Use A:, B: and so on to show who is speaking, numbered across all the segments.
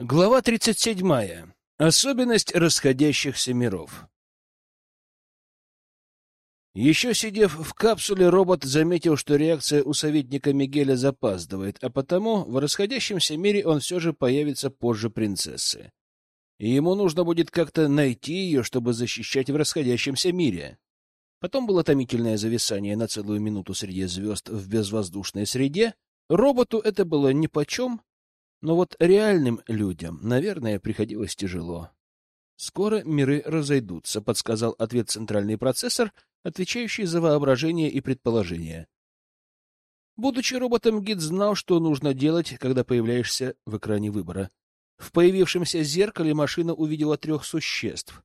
A: Глава 37. Особенность расходящихся миров. Еще сидев в капсуле, робот заметил, что реакция у советника Мигеля запаздывает, а потому в расходящемся мире он все же появится позже принцессы. И ему нужно будет как-то найти ее, чтобы защищать в расходящемся мире. Потом было томительное зависание на целую минуту среди звезд в безвоздушной среде. Роботу это было нипочем, но вот реальным людям, наверное, приходилось тяжело. «Скоро миры разойдутся», — подсказал ответ центральный процессор, отвечающий за воображение и предположение. Будучи роботом, гид знал, что нужно делать, когда появляешься в экране выбора. В появившемся зеркале машина увидела трех существ.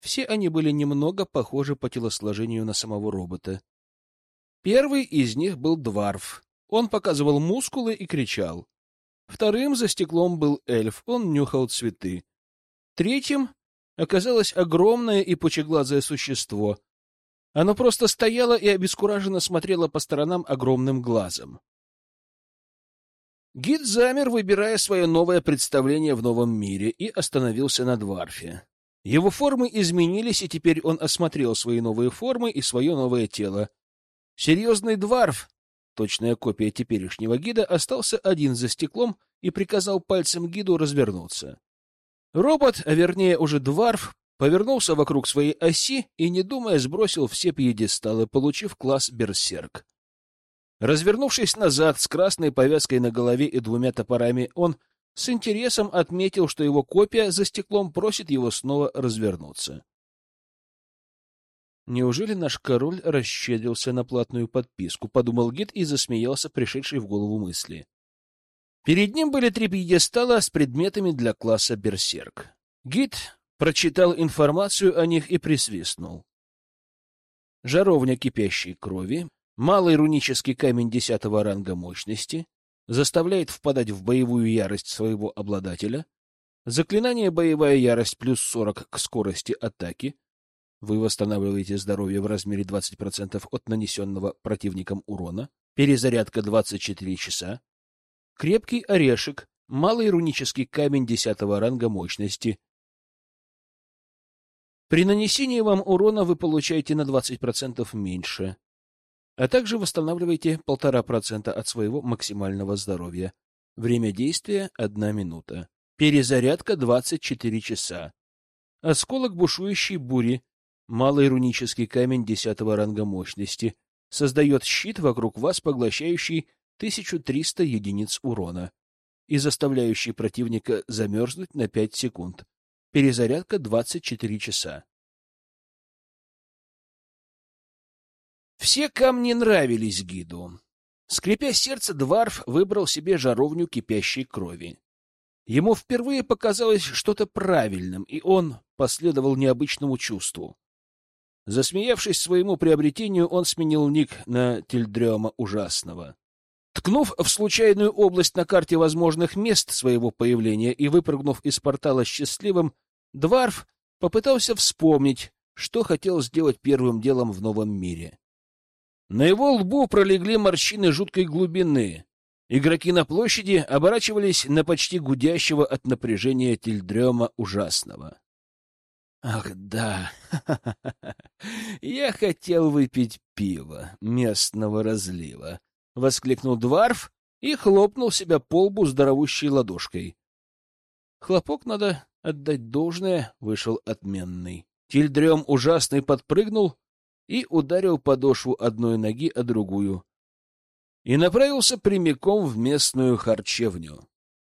A: Все они были немного похожи по телосложению на самого робота. Первый из них был Дварф. Он показывал мускулы и кричал. Вторым за стеклом был эльф, он нюхал цветы. Третьим оказалось огромное и пучеглазое существо. Оно просто стояло и обескураженно смотрело по сторонам огромным глазом. Гид замер, выбирая свое новое представление в новом мире, и остановился на Дварфе. Его формы изменились, и теперь он осмотрел свои новые формы и свое новое тело. Серьезный Дварф Точная копия теперешнего гида остался один за стеклом и приказал пальцем гиду развернуться. Робот, а вернее уже дварф, повернулся вокруг своей оси и, не думая, сбросил все пьедесталы, получив класс «Берсерк». Развернувшись назад с красной повязкой на голове и двумя топорами, он с интересом отметил, что его копия за стеклом просит его снова развернуться. Неужели наш король расщедрился на платную подписку? Подумал гид и засмеялся, пришедший в голову мысли. Перед ним были три пьедестала с предметами для класса берсерк. Гид прочитал информацию о них и присвистнул. Жаровня кипящей крови, малый рунический камень десятого ранга мощности, заставляет впадать в боевую ярость своего обладателя, заклинание «Боевая ярость» плюс 40 к скорости атаки, вы восстанавливаете здоровье в размере 20% от нанесенного противником урона. Перезарядка 24 часа. Крепкий орешек. Малый рунический камень 10 ранга мощности. При нанесении вам урона вы получаете на 20% меньше, а также восстанавливаете 1,5% от своего максимального здоровья. Время действия — 1 минута. Перезарядка — 24 часа. Осколок бушующей бури Малый рунический камень десятого ранга мощности создает щит вокруг вас, поглощающий 1300 единиц урона и заставляющий противника замерзнуть на 5 секунд. Перезарядка 24 часа. Все камни нравились гиду. Скрипя сердце, Дварф выбрал себе жаровню кипящей крови. Ему впервые показалось что-то правильным, и он последовал необычному чувству. Засмеявшись своему приобретению, он сменил ник на Тильдрема Ужасного. Ткнув в случайную область на карте возможных мест своего появления и выпрыгнув из портала счастливым, Дварф попытался вспомнить, что хотел сделать первым делом в новом мире. На его лбу пролегли морщины жуткой глубины. Игроки на площади оборачивались на почти гудящего от напряжения Тильдрема Ужасного. Ах, да. Я хотел выпить пиво местного разлива, воскликнул Дварф и хлопнул себя по лбу здоровущей ладошкой. Хлопок надо отдать должное, вышел отменный. Тильдрем ужасный подпрыгнул и ударил подошву одной ноги о другую и направился прямиком в местную харчевню.